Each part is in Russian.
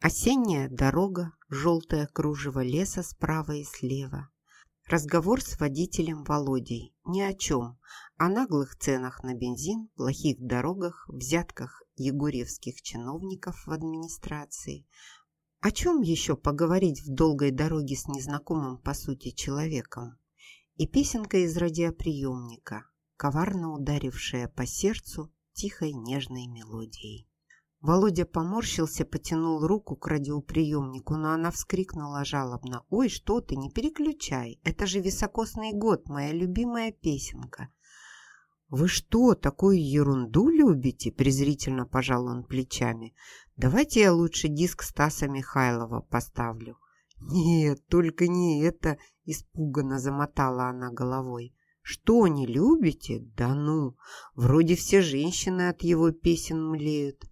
Осенняя дорога, желтое кружево леса справа и слева. Разговор с водителем Володей. Ни о чем. О наглых ценах на бензин, плохих дорогах, взятках егорьевских чиновников в администрации. О чем еще поговорить в долгой дороге с незнакомым, по сути, человеком? И песенка из радиоприемника, коварно ударившая по сердцу тихой нежной мелодией. Володя поморщился, потянул руку к радиоприемнику, но она вскрикнула жалобно. «Ой, что ты, не переключай! Это же «Високосный год», моя любимая песенка!» «Вы что, такую ерунду любите?» – презрительно пожал он плечами. «Давайте я лучше диск Стаса Михайлова поставлю». «Нет, только не это!» – испуганно замотала она головой. «Что, не любите? Да ну! Вроде все женщины от его песен млеют».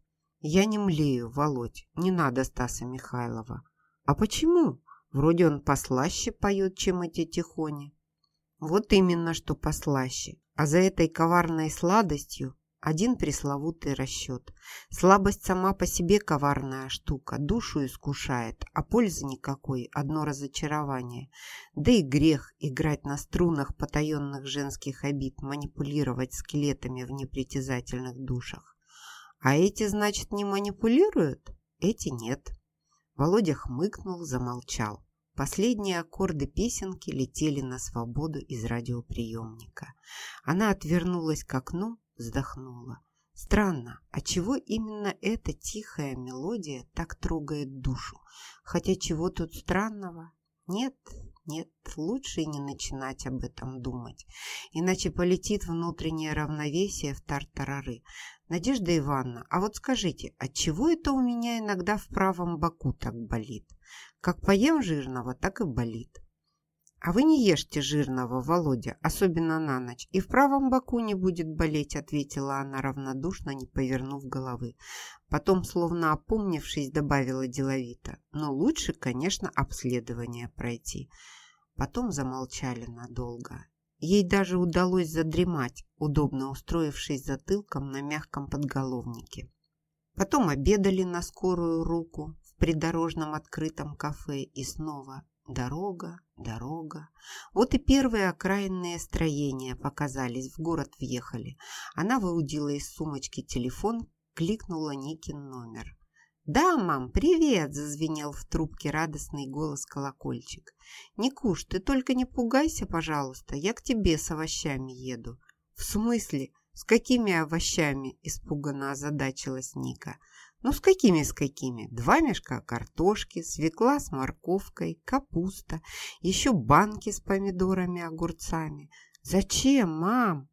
Я не млею, Володь, не надо Стаса Михайлова. А почему? Вроде он послаще поет, чем эти тихони. Вот именно, что послаще. А за этой коварной сладостью один пресловутый расчет. Слабость сама по себе коварная штука, душу искушает, а пользы никакой, одно разочарование. Да и грех играть на струнах потаенных женских обид, манипулировать скелетами в непритязательных душах. А эти, значит, не манипулируют? Эти нет. Володя хмыкнул, замолчал. Последние аккорды песенки летели на свободу из радиоприемника. Она отвернулась к окну, вздохнула. Странно, а чего именно эта тихая мелодия так трогает душу? Хотя чего тут странного? Нет, нет, лучше не начинать об этом думать, иначе полетит внутреннее равновесие в тартарары. Надежда Ивановна, а вот скажите, от чего это у меня иногда в правом боку так болит? Как поем жирного, так и болит. «А вы не ешьте жирного, Володя, особенно на ночь, и в правом боку не будет болеть», ответила она равнодушно, не повернув головы. Потом, словно опомнившись, добавила деловито. «Но лучше, конечно, обследование пройти». Потом замолчали надолго. Ей даже удалось задремать, удобно устроившись затылком на мягком подголовнике. Потом обедали на скорую руку в придорожном открытом кафе и снова Дорога, дорога. Вот и первые окраинные строения показались, в город въехали. Она выудила из сумочки телефон, кликнула Никин номер. «Да, мам, привет!» – зазвенел в трубке радостный голос колокольчик. «Никуш, ты только не пугайся, пожалуйста, я к тебе с овощами еду». «В смысле? С какими овощами?» – испуганно озадачилась Ника. Ну, с какими, с какими? Два мешка картошки, свекла с морковкой, капуста, еще банки с помидорами, огурцами. Зачем, мам?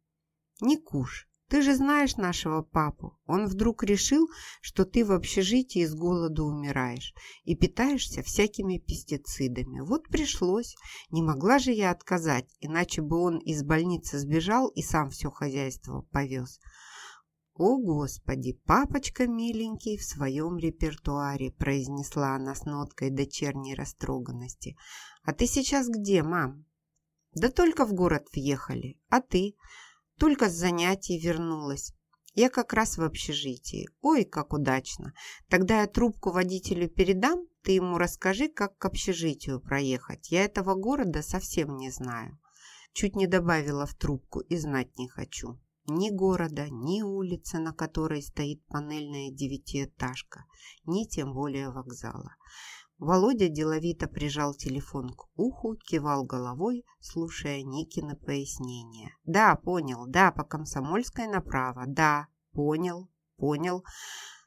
Не куш. Ты же знаешь нашего папу. Он вдруг решил, что ты в общежитии с голоду умираешь и питаешься всякими пестицидами. Вот пришлось. Не могла же я отказать, иначе бы он из больницы сбежал и сам все хозяйство повез. «О, Господи, папочка миленький в своем репертуаре», произнесла она с ноткой дочерней растроганности. «А ты сейчас где, мам?» «Да только в город въехали. А ты?» «Только с занятий вернулась. Я как раз в общежитии. Ой, как удачно. Тогда я трубку водителю передам, ты ему расскажи, как к общежитию проехать. Я этого города совсем не знаю». Чуть не добавила в трубку и знать не хочу. Ни города, ни улицы, на которой стоит панельная девятиэтажка, ни тем более вокзала. Володя деловито прижал телефон к уху, кивал головой, слушая Никины пояснения. «Да, понял, да, по Комсомольской направо, да, понял, понял».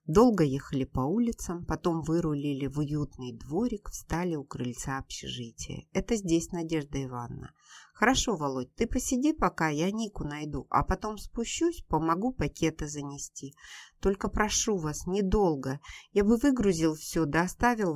Долго ехали по улицам, потом вырулили в уютный дворик, встали у крыльца общежития. «Это здесь, Надежда Ивановна». «Хорошо, Володь, ты посиди пока, я Нику найду, а потом спущусь, помогу пакеты занести. Только прошу вас, недолго. Я бы выгрузил все, да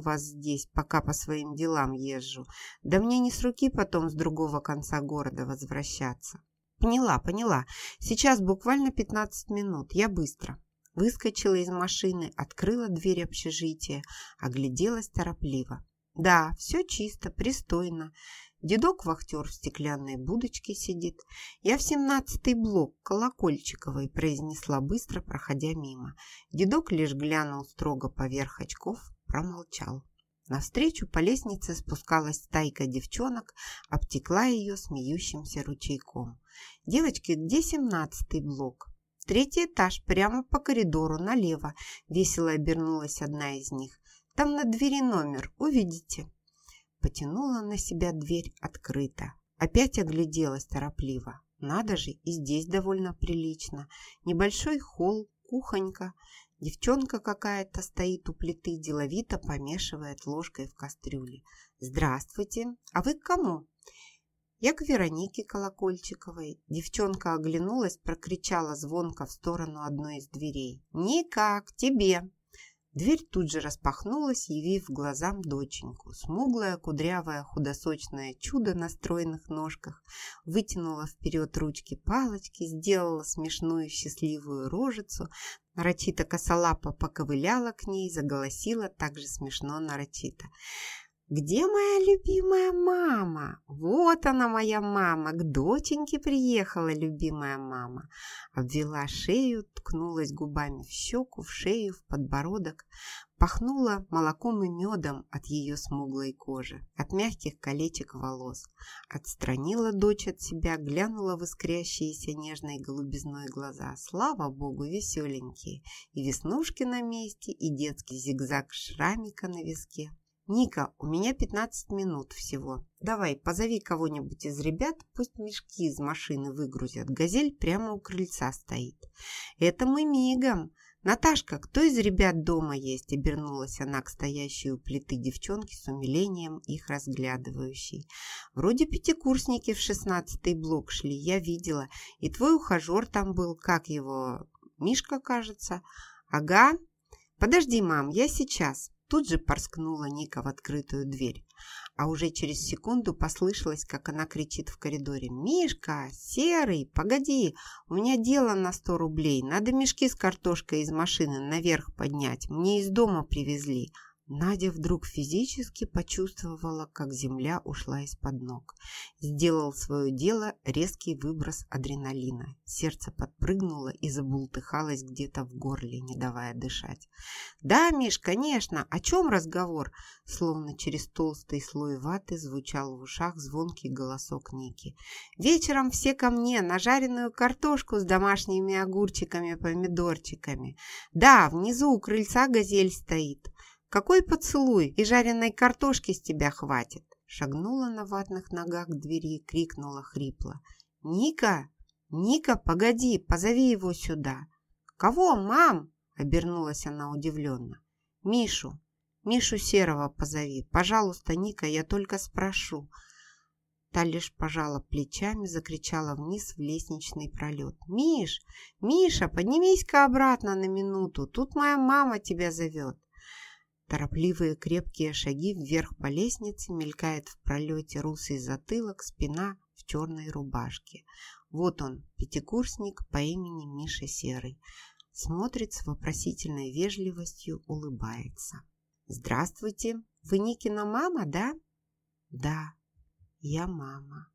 вас здесь, пока по своим делам езжу. Да мне не с руки потом с другого конца города возвращаться». «Поняла, поняла. Сейчас буквально 15 минут, я быстро». Выскочила из машины, открыла дверь общежития, огляделась торопливо. Да, все чисто, пристойно. Дедок-вахтер в стеклянной будочке сидит. Я в семнадцатый блок колокольчиковый произнесла быстро, проходя мимо. Дедок лишь глянул строго поверх очков, промолчал. Навстречу по лестнице спускалась стайка девчонок, обтекла ее смеющимся ручейком. «Девочки, где семнадцатый блок?» «Третий этаж, прямо по коридору, налево», – весело обернулась одна из них. «Там на двери номер, увидите». Потянула на себя дверь открыто. Опять огляделась торопливо. Надо же, и здесь довольно прилично. Небольшой холл, кухонька. Девчонка какая-то стоит у плиты, деловито помешивает ложкой в кастрюле. «Здравствуйте! А вы к кому?» «Я к Веронике Колокольчиковой». Девчонка оглянулась, прокричала звонко в сторону одной из дверей. «Никак, тебе!» Дверь тут же распахнулась, явив глазам доченьку. Смуглое, кудрявое, худосочное чудо на стройных ножках вытянула вперед ручки палочки, сделала смешную счастливую рожицу, нарочито косолапо поковыляла к ней, заголосила также смешно нарочито. «Где моя любимая мама? Вот она, моя мама! К доченьке приехала любимая мама!» Обвела шею, ткнулась губами в щеку, в шею, в подбородок, пахнула молоком и медом от ее смуглой кожи, от мягких колечек волос. Отстранила дочь от себя, глянула в искрящиеся нежной голубизной глаза. Слава богу, веселенькие! И веснушки на месте, и детский зигзаг шрамика на виске. «Ника, у меня 15 минут всего. Давай, позови кого-нибудь из ребят, пусть мешки из машины выгрузят. Газель прямо у крыльца стоит». «Это мы мигом. Наташка, кто из ребят дома есть?» Обернулась она к стоящей у плиты девчонке с умилением, их разглядывающей. «Вроде пятикурсники в шестнадцатый блок шли, я видела. И твой ухажер там был, как его, Мишка, кажется?» «Ага. Подожди, мам, я сейчас». Тут же порскнула Ника в открытую дверь, а уже через секунду послышалось, как она кричит в коридоре. «Мишка! Серый! Погоди! У меня дело на сто рублей. Надо мешки с картошкой из машины наверх поднять. Мне из дома привезли». Надя вдруг физически почувствовала, как земля ушла из-под ног. Сделал свое дело резкий выброс адреналина. Сердце подпрыгнуло и забултыхалось где-то в горле, не давая дышать. «Да, Миш, конечно, о чем разговор?» Словно через толстый слой ваты звучал в ушах звонкий голосок Ники. «Вечером все ко мне на жареную картошку с домашними огурчиками, помидорчиками. Да, внизу у крыльца газель стоит». Какой поцелуй и жареной картошки с тебя хватит? Шагнула на ватных ногах к двери и крикнула хрипло. «Ника! Ника, погоди, позови его сюда!» «Кого, мам?» – обернулась она удивленно. «Мишу! Мишу Серого позови! Пожалуйста, Ника, я только спрошу!» Та лишь пожала плечами, закричала вниз в лестничный пролет. «Миш! Миша, поднимись-ка обратно на минуту! Тут моя мама тебя зовет!» Торопливые крепкие шаги вверх по лестнице, мелькает в пролете русый затылок, спина в черной рубашке. Вот он, пятикурсник по имени Миша Серый. Смотрит с вопросительной вежливостью, улыбается. «Здравствуйте! Вы Никина мама, да?» «Да, я мама».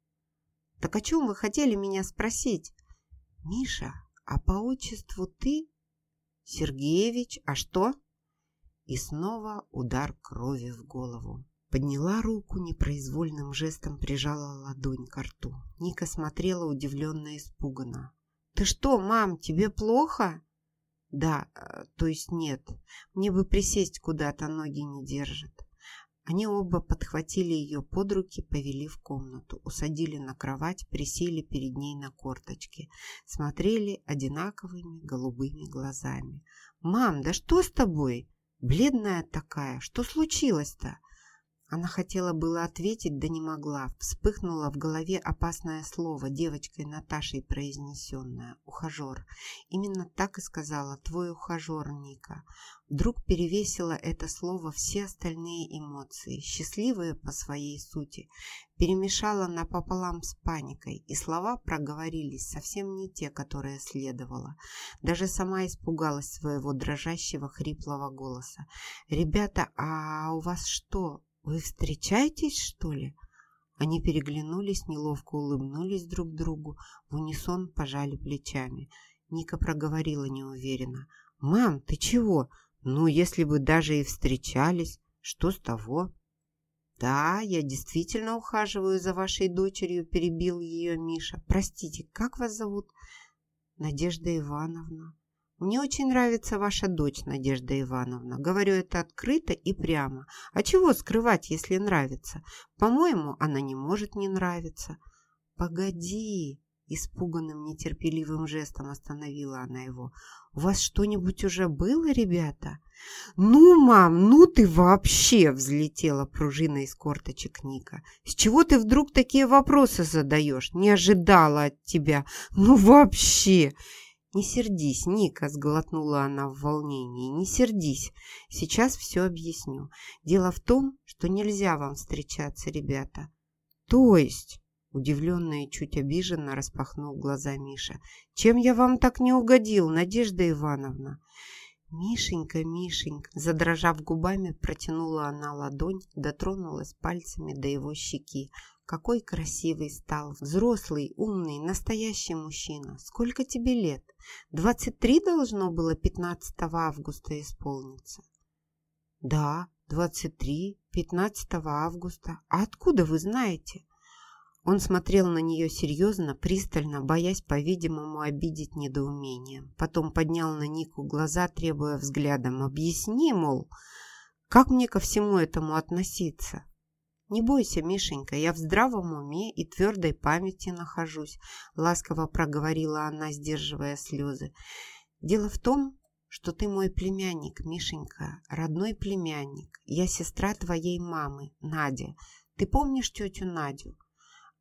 «Так о чем вы хотели меня спросить?» «Миша, а по отчеству ты?» «Сергеевич, а что?» И снова удар крови в голову. Подняла руку, непроизвольным жестом прижала ладонь к рту. Ника смотрела удивленно и испуганно. «Ты что, мам, тебе плохо?» «Да, э, то есть нет. Мне бы присесть куда-то, ноги не держат». Они оба подхватили ее под руки, повели в комнату, усадили на кровать, присели перед ней на корточки, смотрели одинаковыми голубыми глазами. «Мам, да что с тобой?» Бледная такая. Что случилось-то? Она хотела было ответить, да не могла. Вспыхнуло в голове опасное слово, девочкой Наташей произнесенное. Ухажер. Именно так и сказала. Твой ухажер, Ника. Вдруг перевесило это слово все остальные эмоции, счастливые по своей сути, перемешала напополам с паникой, и слова проговорились совсем не те, которые следовало. Даже сама испугалась своего дрожащего хриплого голоса. «Ребята, а у вас что, вы встречаетесь, что ли?» Они переглянулись, неловко улыбнулись друг другу, в унисон пожали плечами. Ника проговорила неуверенно. «Мам, ты чего? Ну, если бы даже и встречались, что с того? Да, я действительно ухаживаю за вашей дочерью, перебил ее Миша. Простите, как вас зовут? Надежда Ивановна. Мне очень нравится ваша дочь, Надежда Ивановна. Говорю это открыто и прямо. А чего скрывать, если нравится? По-моему, она не может не нравиться. Погоди, испуганным нетерпеливым жестом остановила она его. У вас что-нибудь уже было, ребята? Ну, мам, ну ты вообще, взлетела пружина из корточек Ника. С чего ты вдруг такие вопросы задаешь? Не ожидала от тебя. Ну, вообще. «Не сердись, Ника», — сглотнула она в волнении. «Не сердись. Сейчас все объясню. Дело в том, что нельзя вам встречаться, ребята». «То есть?» — удивленно и чуть обиженно распахнул глаза Миша. «Чем я вам так не угодил, Надежда Ивановна?» «Мишенька, Мишенька!» Задрожав губами, протянула она ладонь, дотронулась пальцами до его щеки. Какой красивый стал, взрослый, умный, настоящий мужчина. Сколько тебе лет? Двадцать три должно было 15 августа исполниться. Да, двадцать три, 15 августа. А откуда вы знаете? Он смотрел на нее серьезно, пристально, боясь, по-видимому, обидеть недоумением. Потом поднял на Нику глаза, требуя взглядом. «Объясни, мол, как мне ко всему этому относиться?» «Не бойся, Мишенька, я в здравом уме и твердой памяти нахожусь», ласково проговорила она, сдерживая слезы. «Дело в том, что ты мой племянник, Мишенька, родной племянник. Я сестра твоей мамы, Надя. Ты помнишь тетю Надю?»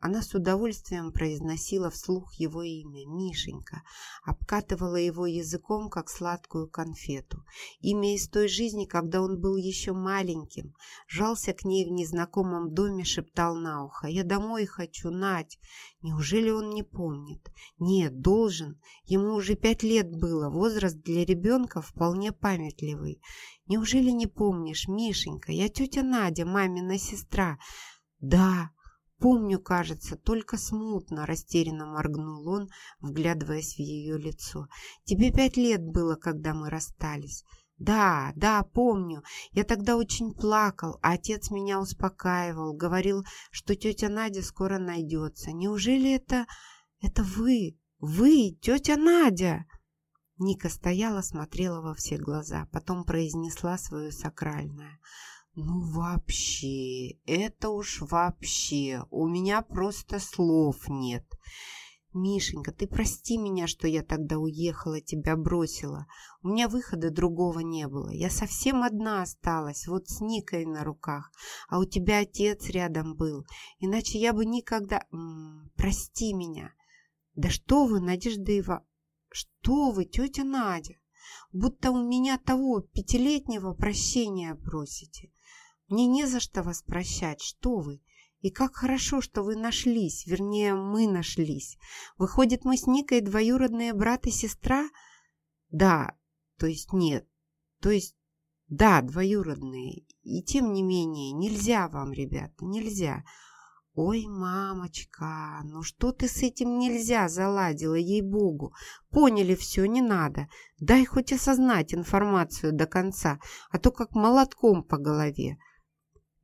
Она с удовольствием произносила вслух его имя, Мишенька, обкатывала его языком, как сладкую конфету. Имя из той жизни, когда он был еще маленьким. Жался к ней в незнакомом доме, шептал на ухо. «Я домой хочу, Надь!» Неужели он не помнит? Нет, должен. Ему уже пять лет было, возраст для ребенка вполне памятливый. Неужели не помнишь, Мишенька? Я тетя Надя, мамина сестра. Да, Помню, кажется, только смутно, растерянно моргнул он, вглядываясь в ее лицо. Тебе пять лет было, когда мы расстались. Да, да, помню. Я тогда очень плакал, а отец меня успокаивал, говорил, что тетя Надя скоро найдется. Неужели это... это вы? Вы, тетя Надя? Ника стояла, смотрела во все глаза, потом произнесла свое сакральное – ну вообще, это уж вообще, у меня просто слов нет. Мишенька, ты прости меня, что я тогда уехала, тебя бросила. У меня выхода другого не было. Я совсем одна осталась, вот с Никой на руках. А у тебя отец рядом был. Иначе я бы никогда... М -м, прости меня. Да что вы, Надежда Ива... Что вы, тетя Надя? Будто у меня того пятилетнего прощения просите. Мне не за что вас прощать, что вы. И как хорошо, что вы нашлись, вернее, мы нашлись. Выходит, мы с Никой двоюродные брат и сестра? Да, то есть нет, то есть да, двоюродные. И тем не менее, нельзя вам, ребята, нельзя. Ой, мамочка, ну что ты с этим нельзя заладила, ей-богу. Поняли все, не надо. Дай хоть осознать информацию до конца, а то как молотком по голове.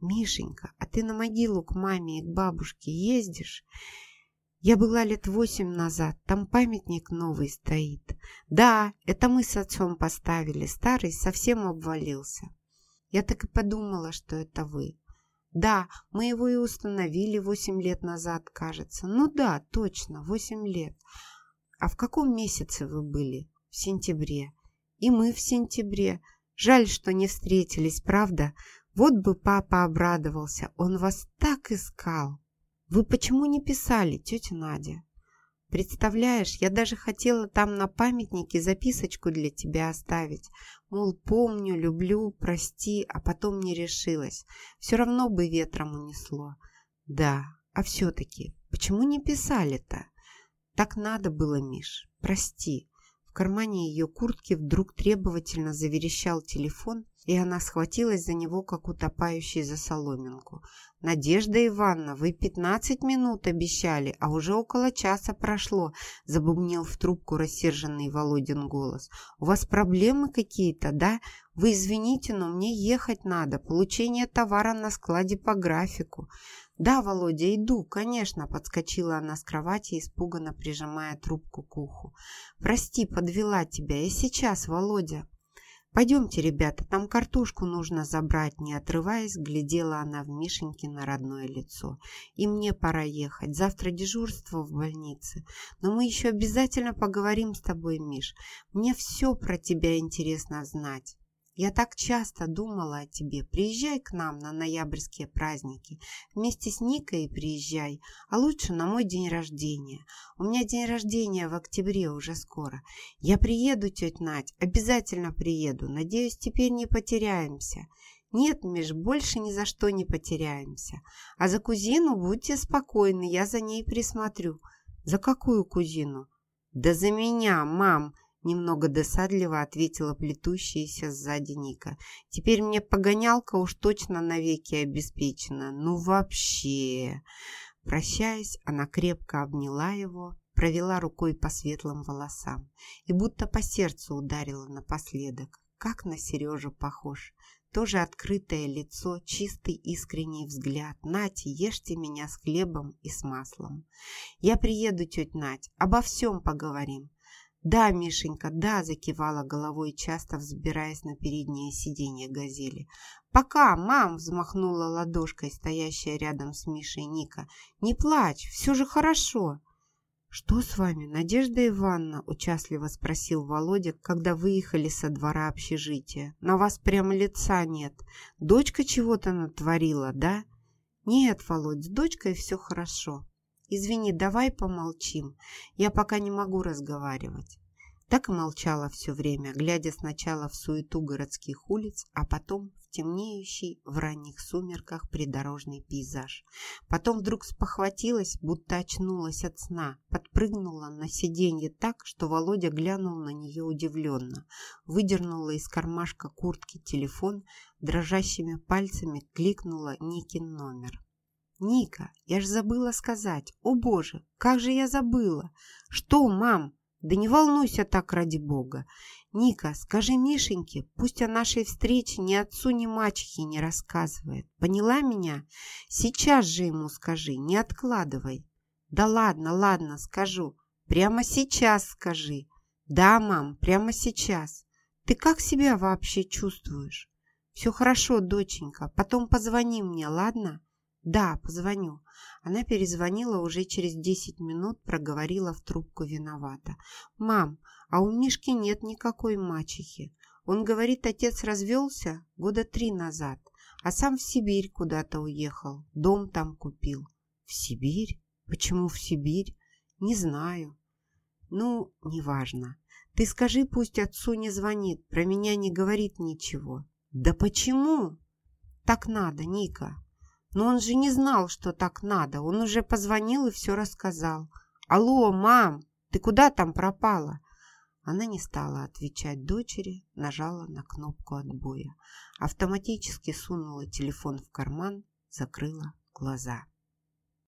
«Мишенька, а ты на могилу к маме и к бабушке ездишь?» «Я была лет восемь назад, там памятник новый стоит. Да, это мы с отцом поставили, старый совсем обвалился. Я так и подумала, что это вы. Да, мы его и установили восемь лет назад, кажется. Ну да, точно, восемь лет. А в каком месяце вы были? В сентябре. И мы в сентябре. Жаль, что не встретились, правда? Вот бы папа обрадовался, он вас так искал. Вы почему не писали, тетя Надя? Представляешь, я даже хотела там на памятнике записочку для тебя оставить. Мол, помню, люблю, прости, а потом не решилась. Все равно бы ветром унесло. Да, а все-таки, почему не писали-то? Так надо было, Миш, прости. В кармане ее куртки вдруг требовательно заверещал телефон – и она схватилась за него, как утопающий за соломинку. «Надежда Ивановна, вы пятнадцать минут обещали, а уже около часа прошло», забубнил в трубку рассерженный Володин голос. «У вас проблемы какие-то, да? Вы извините, но мне ехать надо. Получение товара на складе по графику». «Да, Володя, иду, конечно», – подскочила она с кровати, испуганно прижимая трубку к уху. «Прости, подвела тебя. Я сейчас, Володя». «Пойдемте, ребята, там картошку нужно забрать», не отрываясь, глядела она в Мишенькино родное лицо. «И мне пора ехать. Завтра дежурство в больнице. Но мы еще обязательно поговорим с тобой, Миш. Мне все про тебя интересно знать». Я так часто думала о тебе. Приезжай к нам на ноябрьские праздники. Вместе с Никой приезжай, а лучше на мой день рождения. У меня день рождения в октябре уже скоро. Я приеду, тетя Надь, обязательно приеду. Надеюсь, теперь не потеряемся. Нет, Миш, больше ни за что не потеряемся. А за кузину будьте спокойны, я за ней присмотрю. За какую кузину? Да за меня, мам. Немного досадливо ответила плетущаяся сзади Ника. «Теперь мне погонялка уж точно навеки обеспечена. Ну вообще!» Прощаясь, она крепко обняла его, провела рукой по светлым волосам и будто по сердцу ударила напоследок. Как на Сережу похож. Тоже открытое лицо, чистый искренний взгляд. Нате, ешьте меня с хлебом и с маслом. Я приеду, тетя Нать, обо всем поговорим. «Да, Мишенька, да!» – закивала головой, часто взбираясь на переднее сиденье газели. «Пока, мам!» – взмахнула ладошкой, стоящая рядом с Мишей Ника. «Не плачь, все же хорошо!» «Что с вами, Надежда Ивановна?» – участливо спросил Володя, когда выехали со двора общежития. «На вас прямо лица нет. Дочка чего-то натворила, да?» «Нет, Володь, с дочкой все хорошо. «Извини, давай помолчим. Я пока не могу разговаривать». Так и молчала все время, глядя сначала в суету городских улиц, а потом в темнеющий в ранних сумерках придорожный пейзаж. Потом вдруг спохватилась, будто очнулась от сна, подпрыгнула на сиденье так, что Володя глянул на нее удивленно, выдернула из кармашка куртки телефон, дрожащими пальцами кликнула Никин номер. «Ника, я ж забыла сказать. О, Боже, как же я забыла! Что, мам? Да не волнуйся так, ради Бога. Ника, скажи Мишеньке, пусть о нашей встрече ни отцу, ни мачехе не рассказывает. Поняла меня? Сейчас же ему скажи, не откладывай. Да ладно, ладно, скажу. Прямо сейчас скажи. Да, мам, прямо сейчас. Ты как себя вообще чувствуешь? Все хорошо, доченька. Потом позвони мне, ладно? «Да, позвоню». Она перезвонила уже через 10 минут, проговорила в трубку виновата. «Мам, а у Мишки нет никакой мачехи. Он говорит, отец развелся года три назад, а сам в Сибирь куда-то уехал, дом там купил». «В Сибирь? Почему в Сибирь? Не знаю». «Ну, неважно. Ты скажи, пусть отцу не звонит, про меня не говорит ничего». «Да почему?» «Так надо, Ника». Но он же не знал, что так надо. Он уже позвонил и все рассказал. «Алло, мам, ты куда там пропала?» Она не стала отвечать дочери, нажала на кнопку отбоя. Автоматически сунула телефон в карман, закрыла глаза.